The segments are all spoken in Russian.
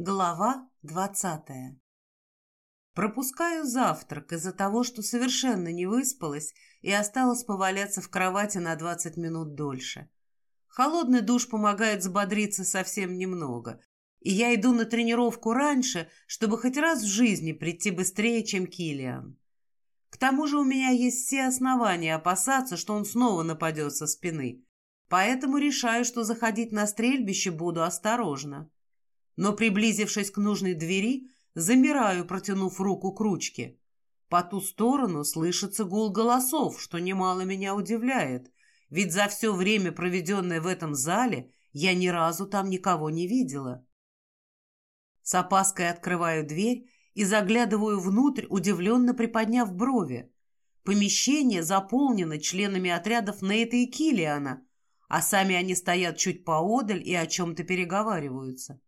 Глава двадцатая Пропускаю завтрак из-за того, что совершенно не выспалась и осталась поваляться в кровати на двадцать минут дольше. Холодный душ помогает взбодриться совсем немного, и я иду на тренировку раньше, чтобы хоть раз в жизни прийти быстрее, чем Килиан. К тому же у меня есть все основания опасаться, что он снова нападет со спины, поэтому решаю, что заходить на стрельбище буду осторожно но, приблизившись к нужной двери, замираю, протянув руку к ручке. По ту сторону слышится гул голосов, что немало меня удивляет, ведь за все время, проведенное в этом зале, я ни разу там никого не видела. С опаской открываю дверь и заглядываю внутрь, удивленно приподняв брови. Помещение заполнено членами отрядов Нейта и Килиана, а сами они стоят чуть поодаль и о чем-то переговариваются.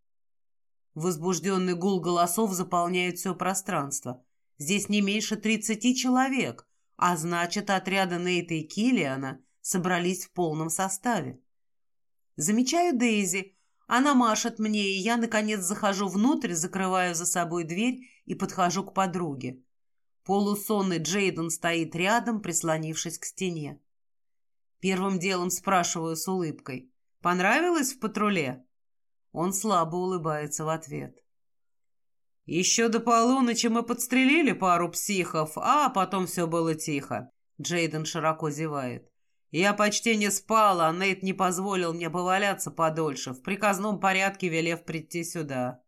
Возбужденный гул голосов заполняет все пространство. Здесь не меньше тридцати человек, а значит, отряды Нейта и Киллиана собрались в полном составе. Замечаю Дейзи. Она машет мне, и я, наконец, захожу внутрь, закрываю за собой дверь и подхожу к подруге. Полусонный Джейден стоит рядом, прислонившись к стене. Первым делом спрашиваю с улыбкой. «Понравилось в патруле?» Он слабо улыбается в ответ. «Еще до полуночи мы подстрелили пару психов, а потом все было тихо». Джейден широко зевает. «Я почти не спал, а Нейт не позволил мне поваляться подольше, в приказном порядке велев прийти сюда».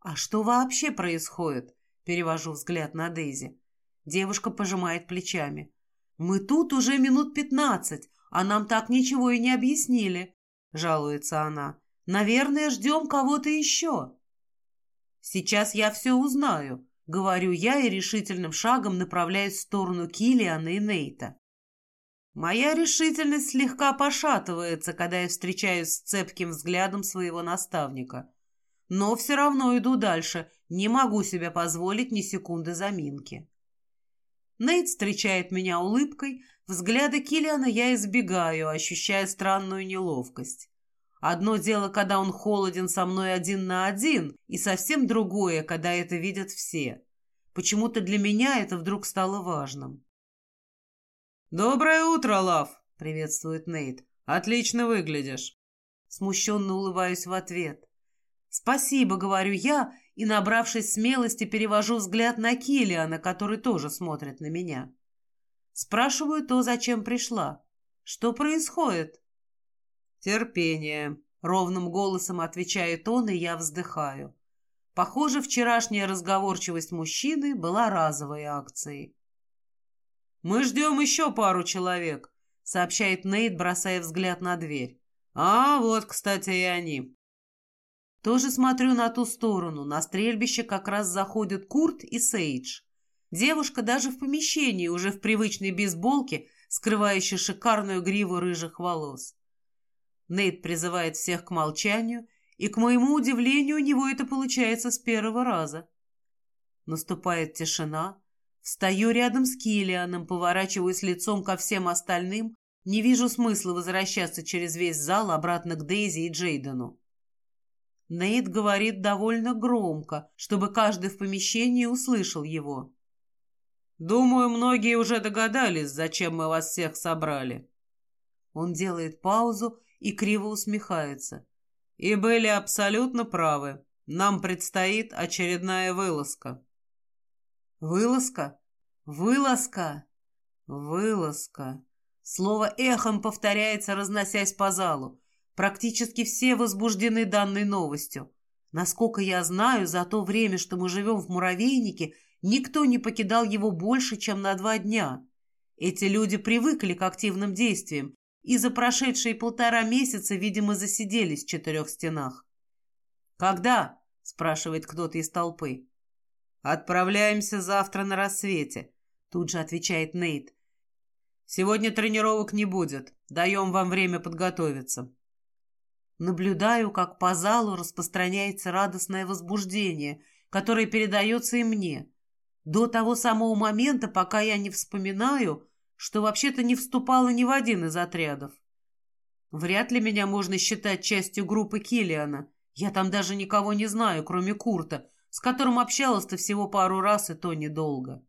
«А что вообще происходит?» Перевожу взгляд на Дейзи. Девушка пожимает плечами. «Мы тут уже минут пятнадцать, а нам так ничего и не объяснили», — жалуется она. Наверное, ждем кого-то еще. Сейчас я все узнаю, говорю я и решительным шагом направляюсь в сторону Килиана и Нейта. Моя решительность слегка пошатывается, когда я встречаюсь с цепким взглядом своего наставника. Но все равно иду дальше, не могу себе позволить ни секунды заминки. Нейт встречает меня улыбкой, взгляда Килиана я избегаю, ощущая странную неловкость. Одно дело, когда он холоден со мной один на один, и совсем другое, когда это видят все. Почему-то для меня это вдруг стало важным. «Доброе утро, Лав!» — приветствует Нейт. «Отлично выглядишь!» Смущенно улыбаюсь в ответ. «Спасибо», — говорю я, и, набравшись смелости, перевожу взгляд на Килиана, который тоже смотрит на меня. Спрашиваю то, зачем пришла. «Что происходит?» «Терпение», — ровным голосом отвечает он, и я вздыхаю. Похоже, вчерашняя разговорчивость мужчины была разовой акцией. «Мы ждем еще пару человек», — сообщает Нейт, бросая взгляд на дверь. «А, вот, кстати, и они». Тоже смотрю на ту сторону. На стрельбище как раз заходят Курт и Сейдж. Девушка даже в помещении, уже в привычной бейсболке, скрывающей шикарную гриву рыжих волос. Нейт призывает всех к молчанию, и, к моему удивлению, у него это получается с первого раза. Наступает тишина. Встаю рядом с Килианом, поворачиваюсь лицом ко всем остальным, не вижу смысла возвращаться через весь зал обратно к Дейзи и Джейдену. Нейт говорит довольно громко, чтобы каждый в помещении услышал его. «Думаю, многие уже догадались, зачем мы вас всех собрали». Он делает паузу и криво усмехается. И были абсолютно правы. Нам предстоит очередная вылазка. Вылазка? Вылазка? Вылазка. Слово эхом повторяется, разносясь по залу. Практически все возбуждены данной новостью. Насколько я знаю, за то время, что мы живем в муравейнике, никто не покидал его больше, чем на два дня. Эти люди привыкли к активным действиям и за прошедшие полтора месяца, видимо, засиделись в четырех стенах. «Когда?» – спрашивает кто-то из толпы. «Отправляемся завтра на рассвете», – тут же отвечает Нейт. «Сегодня тренировок не будет. Даем вам время подготовиться». Наблюдаю, как по залу распространяется радостное возбуждение, которое передается и мне. До того самого момента, пока я не вспоминаю – что вообще-то не вступала ни в один из отрядов. Вряд ли меня можно считать частью группы Килиана, Я там даже никого не знаю, кроме Курта, с которым общалась-то всего пару раз, и то недолго.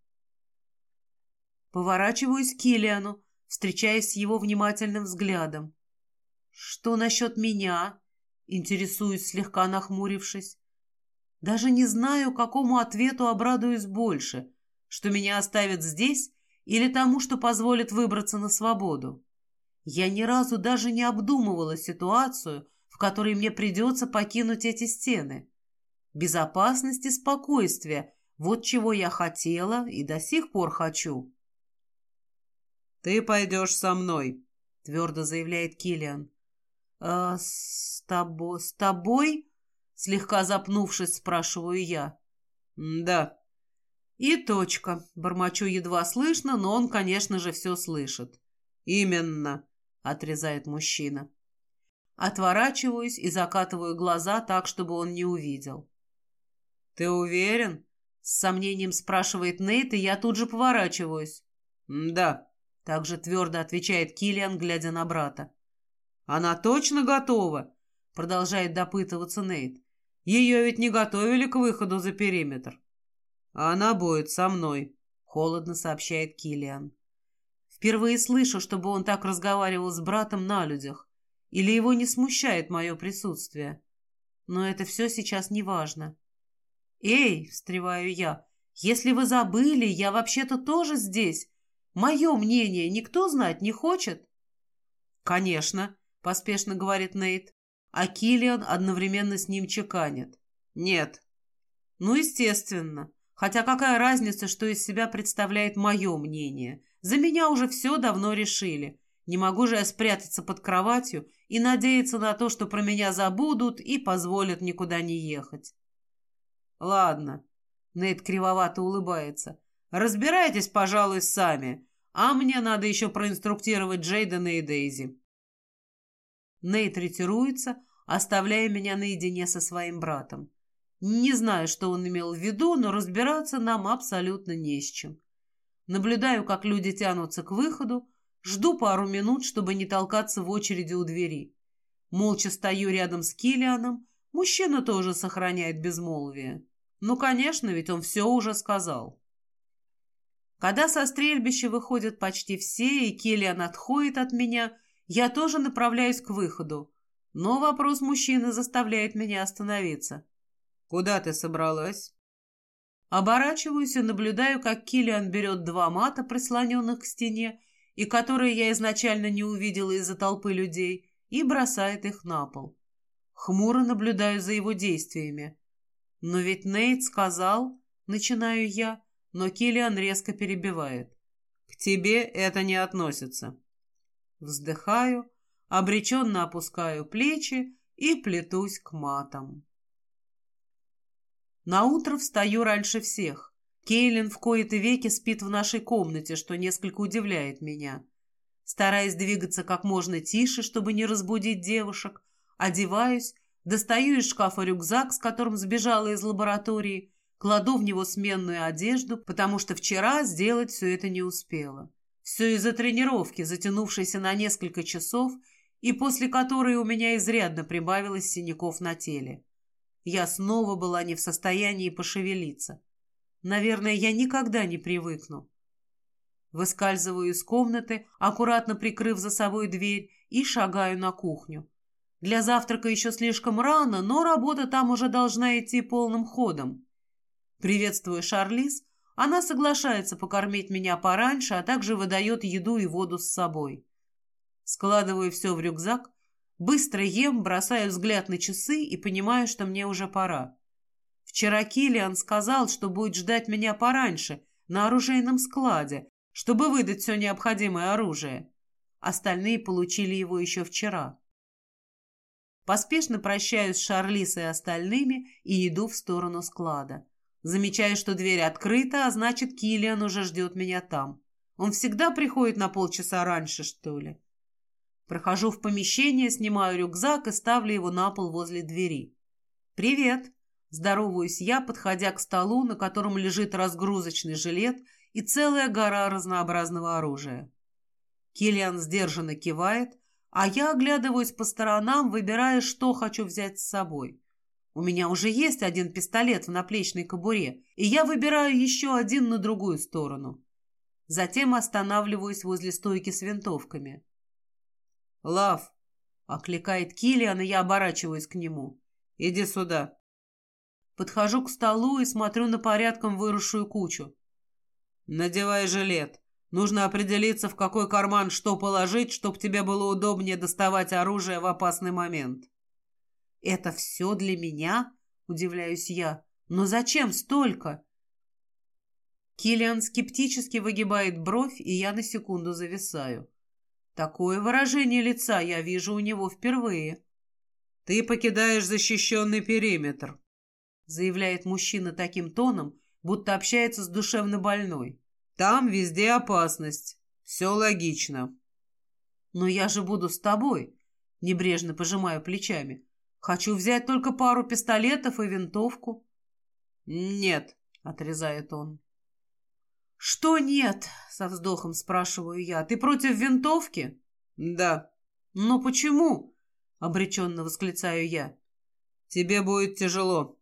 Поворачиваюсь к Киллиану, встречаясь с его внимательным взглядом. «Что насчет меня?» — интересуюсь, слегка нахмурившись. Даже не знаю, какому ответу обрадуюсь больше, что меня оставят здесь или тому, что позволит выбраться на свободу. Я ни разу даже не обдумывала ситуацию, в которой мне придется покинуть эти стены. Безопасность и спокойствие – вот чего я хотела и до сих пор хочу. «Ты пойдешь со мной», — твердо заявляет Киллиан. «А с тобой? С тобой?» Слегка запнувшись, спрашиваю я. «Да». «И точка». Бормочу едва слышно, но он, конечно же, все слышит. «Именно», — отрезает мужчина. Отворачиваюсь и закатываю глаза так, чтобы он не увидел. «Ты уверен?» — с сомнением спрашивает Нейт, и я тут же поворачиваюсь. «Да», — также твердо отвечает Киллиан, глядя на брата. «Она точно готова?» — продолжает допытываться Нейт. «Ее ведь не готовили к выходу за периметр». «Она будет со мной», — холодно сообщает Киллиан. Впервые слышу, чтобы он так разговаривал с братом на людях. Или его не смущает мое присутствие. Но это все сейчас не важно. «Эй!» — встреваю я. «Если вы забыли, я вообще-то тоже здесь. Мое мнение никто знать не хочет?» «Конечно», — поспешно говорит Нейт. А Киллиан одновременно с ним чеканит. «Нет». «Ну, естественно. Хотя какая разница, что из себя представляет мое мнение? За меня уже все давно решили. Не могу же я спрятаться под кроватью и надеяться на то, что про меня забудут и позволят никуда не ехать. Ладно, Нейт кривовато улыбается. Разбирайтесь, пожалуй, сами, а мне надо еще проинструктировать Джейдена и Дейзи. Нейт ретируется, оставляя меня наедине со своим братом. Не знаю, что он имел в виду, но разбираться нам абсолютно не с чем. Наблюдаю, как люди тянутся к выходу, Жду пару минут, чтобы не толкаться в очереди у двери. Молча стою рядом с Килианом. Мужчина тоже сохраняет безмолвие. Ну, конечно, ведь он все уже сказал. Когда со стрельбища выходят почти все, и Киллиан отходит от меня, я тоже направляюсь к выходу. Но вопрос мужчины заставляет меня остановиться. «Куда ты собралась?» Оборачиваюсь и наблюдаю, как Киллиан берет два мата, прислоненных к стене, и которые я изначально не увидела из-за толпы людей, и бросает их на пол. Хмуро наблюдаю за его действиями. Но ведь Нейт сказал, начинаю я, но Киллиан резко перебивает. К тебе это не относится. Вздыхаю, обреченно опускаю плечи и плетусь к матам. Наутро встаю раньше всех. Кейлин в кои-то веки спит в нашей комнате, что несколько удивляет меня. Стараясь двигаться как можно тише, чтобы не разбудить девушек, одеваюсь, достаю из шкафа рюкзак, с которым сбежала из лаборатории, кладу в него сменную одежду, потому что вчера сделать все это не успела. Все из-за тренировки, затянувшейся на несколько часов, и после которой у меня изрядно прибавилось синяков на теле. Я снова была не в состоянии пошевелиться. Наверное, я никогда не привыкну. Выскальзываю из комнаты, аккуратно прикрыв за собой дверь, и шагаю на кухню. Для завтрака еще слишком рано, но работа там уже должна идти полным ходом. Приветствую Шарлиз. Она соглашается покормить меня пораньше, а также выдает еду и воду с собой. Складываю все в рюкзак, быстро ем, бросаю взгляд на часы и понимаю, что мне уже пора. Вчера Килиан сказал, что будет ждать меня пораньше, на оружейном складе, чтобы выдать все необходимое оружие. Остальные получили его еще вчера. Поспешно прощаюсь с Шарлисой и остальными и иду в сторону склада. Замечаю, что дверь открыта, а значит, Килиан уже ждет меня там. Он всегда приходит на полчаса раньше, что ли. Прохожу в помещение, снимаю рюкзак и ставлю его на пол возле двери. «Привет!» Здороваюсь я, подходя к столу, на котором лежит разгрузочный жилет и целая гора разнообразного оружия. Киллиан сдержанно кивает, а я оглядываюсь по сторонам, выбирая, что хочу взять с собой. У меня уже есть один пистолет в наплечной кобуре, и я выбираю еще один на другую сторону. Затем останавливаюсь возле стойки с винтовками. «Лав!» — окликает Киллиан, и я оборачиваюсь к нему. «Иди сюда!» Подхожу к столу и смотрю на порядком выросшую кучу. «Надевай жилет. Нужно определиться, в какой карман что положить, чтобы тебе было удобнее доставать оружие в опасный момент». «Это все для меня?» – удивляюсь я. «Но зачем столько?» Киллиан скептически выгибает бровь, и я на секунду зависаю. Такое выражение лица я вижу у него впервые. «Ты покидаешь защищенный периметр», — заявляет мужчина таким тоном, будто общается с душевно больной. «Там везде опасность. Все логично». «Но я же буду с тобой», — небрежно пожимаю плечами. Хочу взять только пару пистолетов и винтовку. Нет, отрезает он. Что нет? Со вздохом спрашиваю я. Ты против винтовки? Да. Но почему? Обреченно восклицаю я. Тебе будет тяжело,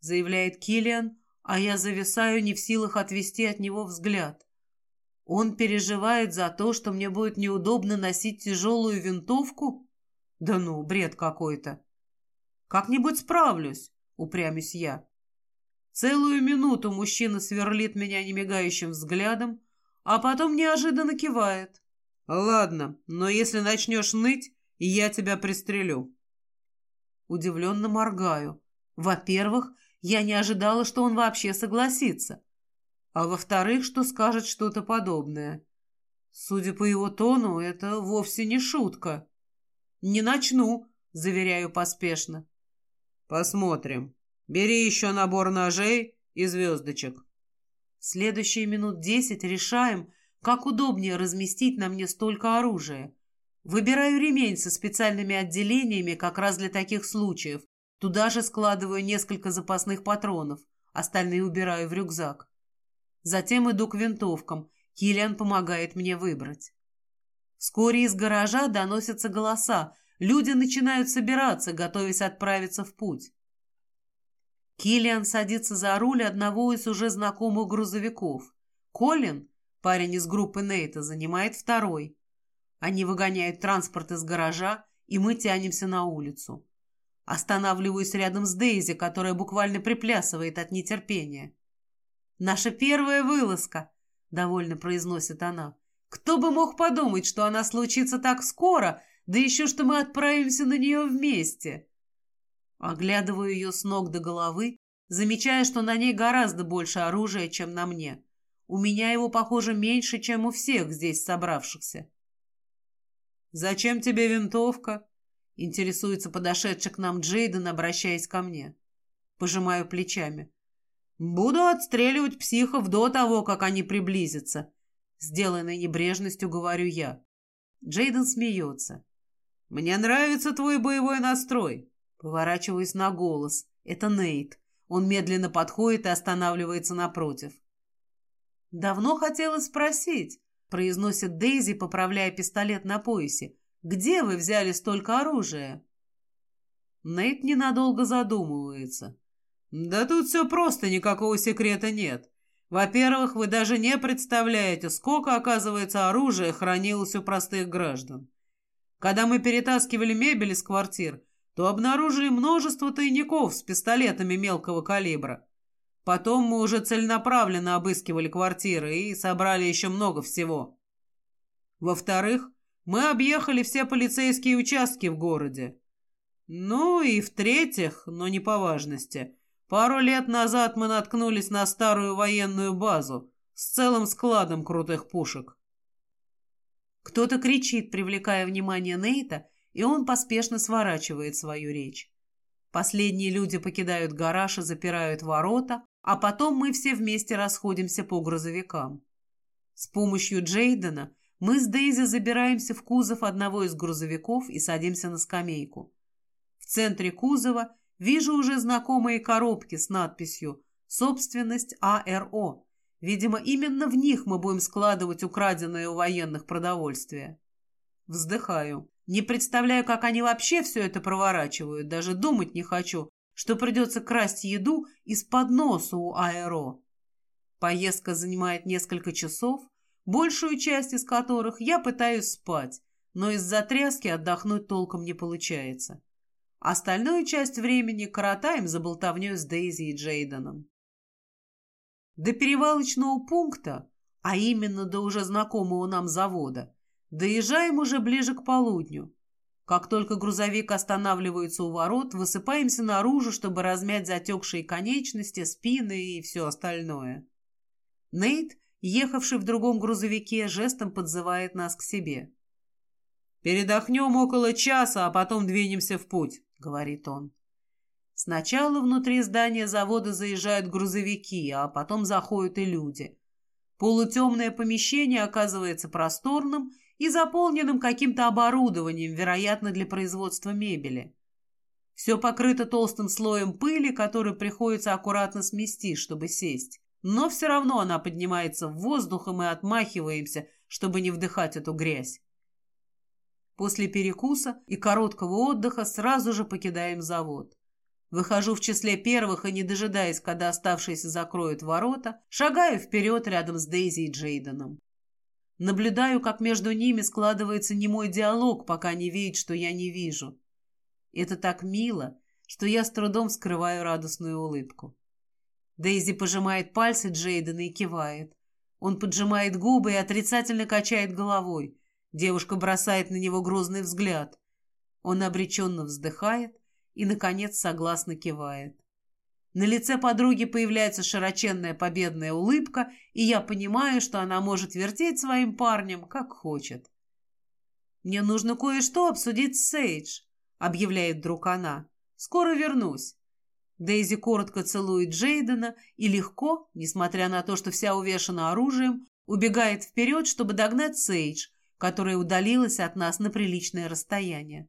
заявляет Килиан, а я зависаю не в силах отвести от него взгляд. Он переживает за то, что мне будет неудобно носить тяжелую винтовку? Да ну, бред какой-то. Как-нибудь справлюсь, упрямюсь я. Целую минуту мужчина сверлит меня немигающим взглядом, а потом неожиданно кивает. «Ладно, но если начнешь ныть, я тебя пристрелю». Удивленно моргаю. Во-первых, я не ожидала, что он вообще согласится. А во-вторых, что скажет что-то подобное. Судя по его тону, это вовсе не шутка. «Не начну», — заверяю поспешно. Посмотрим. Бери еще набор ножей и звездочек. Следующие минут десять решаем, как удобнее разместить на мне столько оружия. Выбираю ремень со специальными отделениями как раз для таких случаев. Туда же складываю несколько запасных патронов, остальные убираю в рюкзак. Затем иду к винтовкам. Киллиан помогает мне выбрать. Вскоре из гаража доносятся голоса, Люди начинают собираться, готовясь отправиться в путь. Киллиан садится за руль одного из уже знакомых грузовиков. Колин, парень из группы Нейта, занимает второй. Они выгоняют транспорт из гаража, и мы тянемся на улицу. Останавливаюсь рядом с Дейзи, которая буквально приплясывает от нетерпения. «Наша первая вылазка», — довольно произносит она. «Кто бы мог подумать, что она случится так скоро, да еще что мы отправимся на нее вместе. Оглядываю ее с ног до головы, замечая, что на ней гораздо больше оружия, чем на мне. У меня его, похоже, меньше, чем у всех здесь собравшихся. «Зачем тебе винтовка?» — интересуется подошедший к нам Джейден, обращаясь ко мне. Пожимаю плечами. «Буду отстреливать психов до того, как они приблизятся», — сделанной небрежностью говорю я. Джейден смеется. «Мне нравится твой боевой настрой». Поворачиваюсь на голос. Это Нейт. Он медленно подходит и останавливается напротив. «Давно хотела спросить», — произносит Дейзи, поправляя пистолет на поясе. «Где вы взяли столько оружия?» Нейт ненадолго задумывается. «Да тут все просто, никакого секрета нет. Во-первых, вы даже не представляете, сколько, оказывается, оружия хранилось у простых граждан. Когда мы перетаскивали мебель из квартир, то обнаружили множество тайников с пистолетами мелкого калибра. Потом мы уже целенаправленно обыскивали квартиры и собрали еще много всего. Во-вторых, мы объехали все полицейские участки в городе. Ну и в-третьих, но не по важности, пару лет назад мы наткнулись на старую военную базу с целым складом крутых пушек. Кто-то кричит, привлекая внимание Нейта, и он поспешно сворачивает свою речь. Последние люди покидают гараж и запирают ворота, а потом мы все вместе расходимся по грузовикам. С помощью Джейдена мы с Дейзи забираемся в кузов одного из грузовиков и садимся на скамейку. В центре кузова вижу уже знакомые коробки с надписью «Собственность АРО», Видимо, именно в них мы будем складывать украденное у военных продовольствие. Вздыхаю. Не представляю, как они вообще все это проворачивают. Даже думать не хочу, что придется красть еду из-под носа у аэро. Поездка занимает несколько часов, большую часть из которых я пытаюсь спать, но из-за тряски отдохнуть толком не получается. Остальную часть времени коротаем за болтовней с Дейзи и Джейденом. До перевалочного пункта, а именно до уже знакомого нам завода, доезжаем уже ближе к полудню. Как только грузовик останавливается у ворот, высыпаемся наружу, чтобы размять затекшие конечности, спины и все остальное. Нейт, ехавший в другом грузовике, жестом подзывает нас к себе. «Передохнем около часа, а потом двинемся в путь», — говорит он. Сначала внутри здания завода заезжают грузовики, а потом заходят и люди. Полутемное помещение оказывается просторным и заполненным каким-то оборудованием, вероятно, для производства мебели. Все покрыто толстым слоем пыли, который приходится аккуратно смести, чтобы сесть. Но все равно она поднимается в воздух, и мы отмахиваемся, чтобы не вдыхать эту грязь. После перекуса и короткого отдыха сразу же покидаем завод. Выхожу в числе первых и, не дожидаясь, когда оставшиеся закроют ворота, шагаю вперед рядом с Дейзи и Джейденом. Наблюдаю, как между ними складывается немой диалог, пока они видят, что я не вижу. Это так мило, что я с трудом скрываю радостную улыбку. Дейзи пожимает пальцы Джейдена и кивает. Он поджимает губы и отрицательно качает головой. Девушка бросает на него грозный взгляд. Он обреченно вздыхает, и, наконец, согласно кивает. На лице подруги появляется широченная победная улыбка, и я понимаю, что она может вертеть своим парнем, как хочет. «Мне нужно кое-что обсудить с Сейдж», — объявляет вдруг она. «Скоро вернусь». Дейзи коротко целует Джейдена и легко, несмотря на то, что вся увешана оружием, убегает вперед, чтобы догнать Сейдж, которая удалилась от нас на приличное расстояние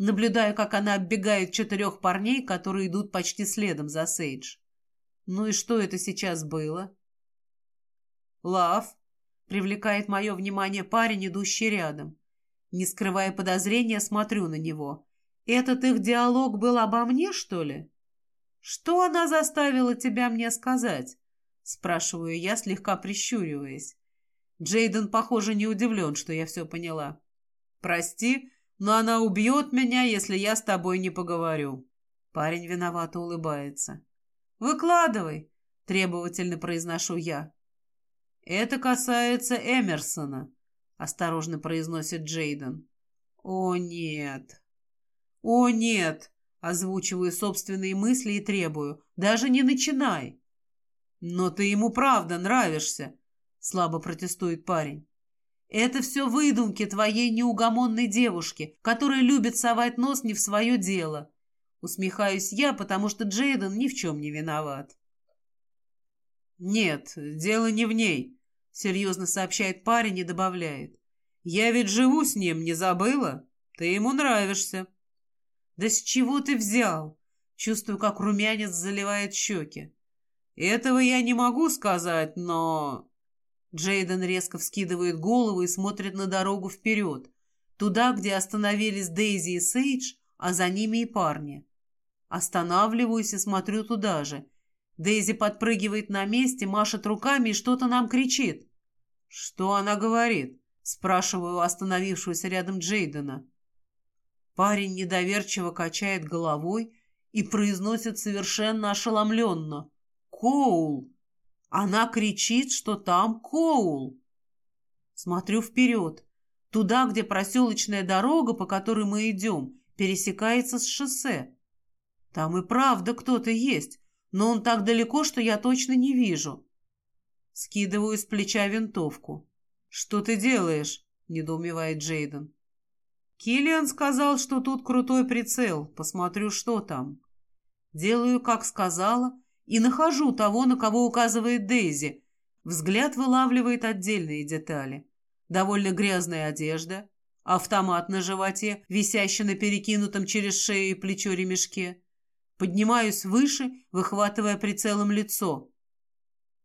наблюдая, как она оббегает четырех парней, которые идут почти следом за Сейдж. Ну и что это сейчас было? «Лав», — привлекает мое внимание парень, идущий рядом. Не скрывая подозрения, смотрю на него. «Этот их диалог был обо мне, что ли?» «Что она заставила тебя мне сказать?» — спрашиваю я, слегка прищуриваясь. Джейден, похоже, не удивлен, что я все поняла. «Прости, но она убьет меня, если я с тобой не поговорю». Парень виновато улыбается. «Выкладывай», — требовательно произношу я. «Это касается Эмерсона», — осторожно произносит Джейден. «О, нет! О, нет!» — озвучиваю собственные мысли и требую. «Даже не начинай!» «Но ты ему правда нравишься», — слабо протестует парень. Это все выдумки твоей неугомонной девушки, которая любит совать нос не в свое дело. Усмехаюсь я, потому что Джейден ни в чем не виноват. Нет, дело не в ней, серьезно сообщает парень и добавляет. Я ведь живу с ним, не забыла? Ты ему нравишься. Да с чего ты взял? Чувствую, как румянец заливает щеки. Этого я не могу сказать, но... Джейден резко вскидывает голову и смотрит на дорогу вперед, туда, где остановились Дейзи и Сейдж, а за ними и парни. Останавливаюсь и смотрю туда же. Дейзи подпрыгивает на месте, машет руками и что-то нам кричит. «Что она говорит?» – спрашиваю остановившегося рядом Джейдена. Парень недоверчиво качает головой и произносит совершенно ошеломленно. «Коул!» Она кричит, что там Коул. Смотрю вперед, туда, где проселочная дорога, по которой мы идем, пересекается с шоссе. Там и правда кто-то есть, но он так далеко, что я точно не вижу. Скидываю с плеча винтовку. «Что ты делаешь?» – недоумевает Джейден. Киллиан сказал, что тут крутой прицел. Посмотрю, что там. Делаю, как сказала, и нахожу того, на кого указывает Дейзи. Взгляд вылавливает отдельные детали. Довольно грязная одежда, автомат на животе, висящий на перекинутом через шею и плечо ремешке. Поднимаюсь выше, выхватывая прицелом лицо.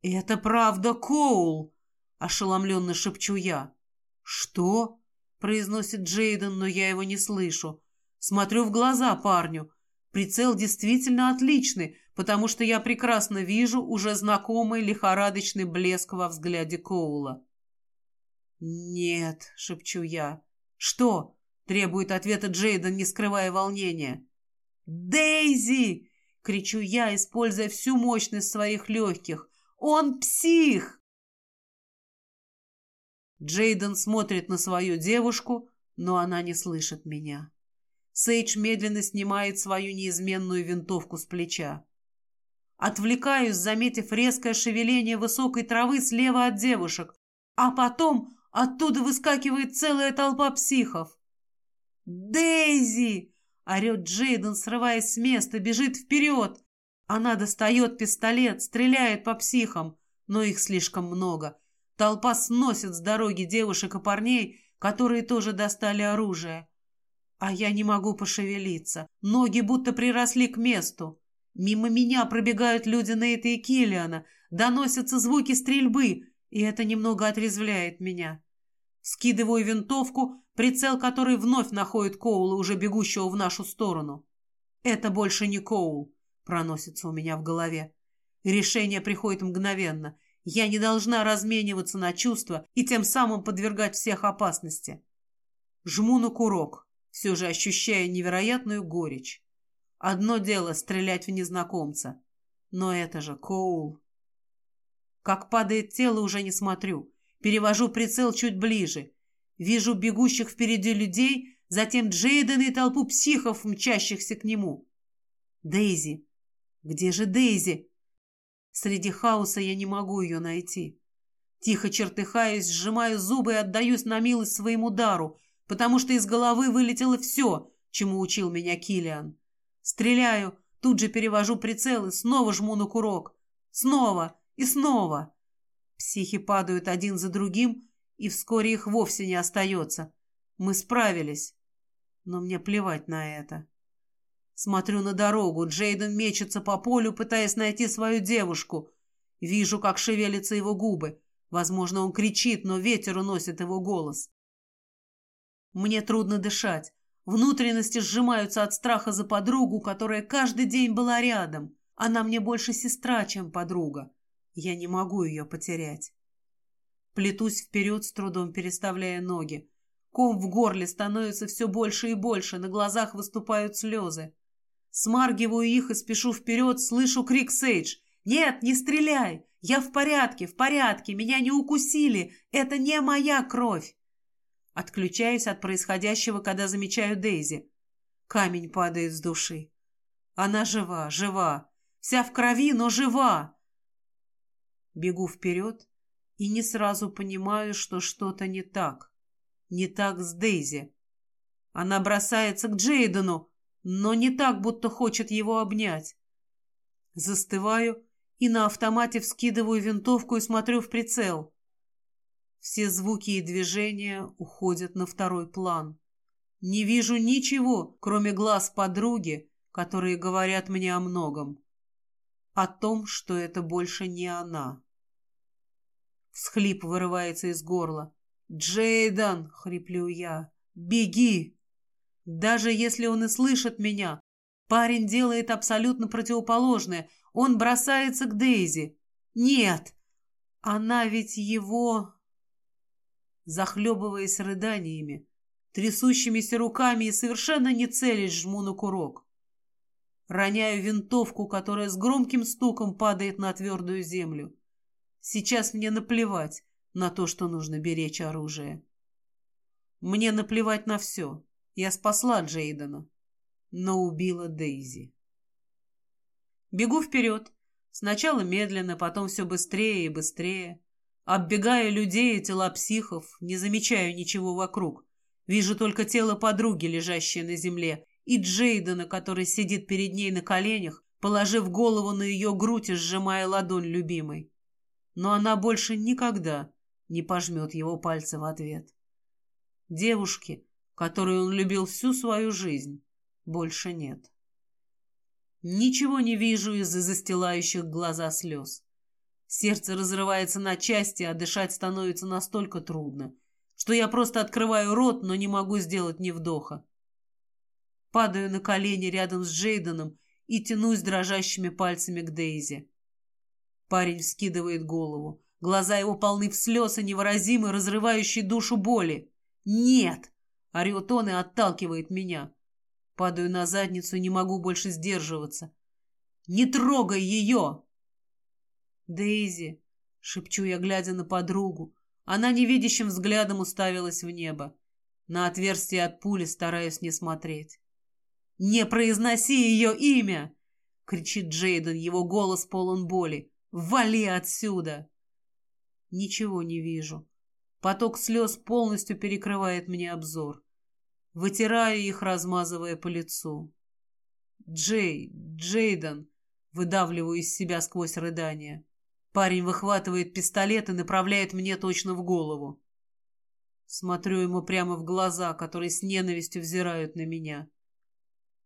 «Это правда Коул!» — ошеломленно шепчу я. «Что?» — произносит Джейден, но я его не слышу. Смотрю в глаза парню. Прицел действительно отличный, потому что я прекрасно вижу уже знакомый лихорадочный блеск во взгляде Коула. «Нет», — шепчу я. «Что?» — требует ответа Джейден, не скрывая волнения. «Дейзи!» — кричу я, используя всю мощность своих легких. «Он псих!» Джейден смотрит на свою девушку, но она не слышит меня. Сейдж медленно снимает свою неизменную винтовку с плеча. Отвлекаюсь, заметив резкое шевеление высокой травы слева от девушек, а потом оттуда выскакивает целая толпа психов. «Дейзи!» — орет Джейден, срываясь с места, бежит вперед. Она достает пистолет, стреляет по психам, но их слишком много. Толпа сносит с дороги девушек и парней, которые тоже достали оружие. А я не могу пошевелиться. Ноги будто приросли к месту. Мимо меня пробегают люди Нейта и Киллиана. Доносятся звуки стрельбы, и это немного отрезвляет меня. Скидываю винтовку, прицел которой вновь находит Коула, уже бегущего в нашу сторону. «Это больше не Коул», — проносится у меня в голове. Решение приходит мгновенно. Я не должна размениваться на чувства и тем самым подвергать всех опасности. Жму на курок все же ощущая невероятную горечь. Одно дело стрелять в незнакомца, но это же Коул. Как падает тело, уже не смотрю. Перевожу прицел чуть ближе. Вижу бегущих впереди людей, затем Джейдена и толпу психов, мчащихся к нему. Дейзи. Где же Дейзи? Среди хаоса я не могу ее найти. Тихо чертыхаясь, сжимаю зубы и отдаюсь на милость своему дару, потому что из головы вылетело все, чему учил меня Килиан. Стреляю, тут же перевожу прицел и снова жму на курок. Снова и снова. Психи падают один за другим, и вскоре их вовсе не остается. Мы справились. Но мне плевать на это. Смотрю на дорогу. Джейден мечется по полю, пытаясь найти свою девушку. Вижу, как шевелятся его губы. Возможно, он кричит, но ветер уносит его голос. Мне трудно дышать. Внутренности сжимаются от страха за подругу, которая каждый день была рядом. Она мне больше сестра, чем подруга. Я не могу ее потерять. Плетусь вперед, с трудом переставляя ноги. Ком в горле становится все больше и больше, на глазах выступают слезы. Смаргиваю их и спешу вперед, слышу крик Сейдж. «Нет, не стреляй! Я в порядке, в порядке, меня не укусили, это не моя кровь!» Отключаюсь от происходящего, когда замечаю Дейзи. Камень падает с души. Она жива, жива. Вся в крови, но жива. Бегу вперед и не сразу понимаю, что что-то не так. Не так с Дейзи. Она бросается к Джейдену, но не так, будто хочет его обнять. Застываю и на автомате вскидываю винтовку и смотрю в прицел. Все звуки и движения уходят на второй план. Не вижу ничего, кроме глаз подруги, которые говорят мне о многом. О том, что это больше не она. Всхлип вырывается из горла. «Джейдан!» — хриплю я. «Беги!» Даже если он и слышит меня, парень делает абсолютно противоположное. Он бросается к Дейзи. «Нет! Она ведь его...» захлебываясь рыданиями, трясущимися руками и совершенно не целясь жму на курок. Роняю винтовку, которая с громким стуком падает на твердую землю. Сейчас мне наплевать на то, что нужно беречь оружие. Мне наплевать на все. Я спасла Джейдена, но убила Дейзи. Бегу вперед. Сначала медленно, потом все быстрее и быстрее. Оббегая людей и тела психов, не замечаю ничего вокруг. Вижу только тело подруги, лежащее на земле, и Джейдена, который сидит перед ней на коленях, положив голову на ее грудь и сжимая ладонь любимой. Но она больше никогда не пожмет его пальцы в ответ. Девушки, которую он любил всю свою жизнь, больше нет. Ничего не вижу из-за застилающих глаза слез. Сердце разрывается на части, а дышать становится настолько трудно, что я просто открываю рот, но не могу сделать ни вдоха. падаю на колени рядом с Джейденом и тянусь дрожащими пальцами к Дейзи. Парень вскидывает голову. Глаза его полны в слез и невыразимой, разрывающей душу боли. «Нет!» — орет он и отталкивает меня. Падаю на задницу и не могу больше сдерживаться. «Не трогай ее!» «Дейзи!» — шепчу я, глядя на подругу. Она невидящим взглядом уставилась в небо. На отверстие от пули стараюсь не смотреть. «Не произноси ее имя!» — кричит Джейден, его голос полон боли. «Вали отсюда!» Ничего не вижу. Поток слез полностью перекрывает мне обзор. Вытираю их, размазывая по лицу. «Джей, Джейден!» Выдавливаю из себя сквозь рыдания. Парень выхватывает пистолет и направляет мне точно в голову. Смотрю ему прямо в глаза, которые с ненавистью взирают на меня.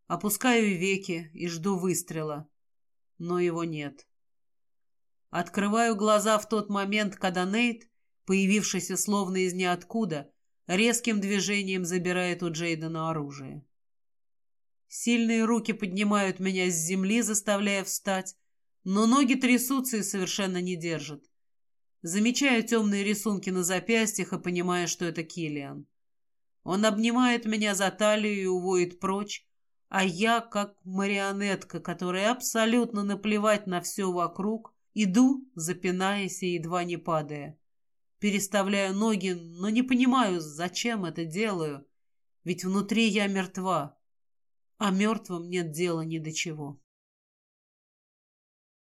Опускаю веки и жду выстрела. Но его нет. Открываю глаза в тот момент, когда Нейт, появившийся словно из ниоткуда, резким движением забирает у Джейдена оружие. Сильные руки поднимают меня с земли, заставляя встать, но ноги трясутся и совершенно не держат. Замечаю темные рисунки на запястьях и понимаю, что это Килиан. Он обнимает меня за талию и уводит прочь, а я, как марионетка, которая абсолютно наплевать на все вокруг, иду, запинаясь и едва не падая. Переставляю ноги, но не понимаю, зачем это делаю, ведь внутри я мертва, а мертвым нет дела ни до чего.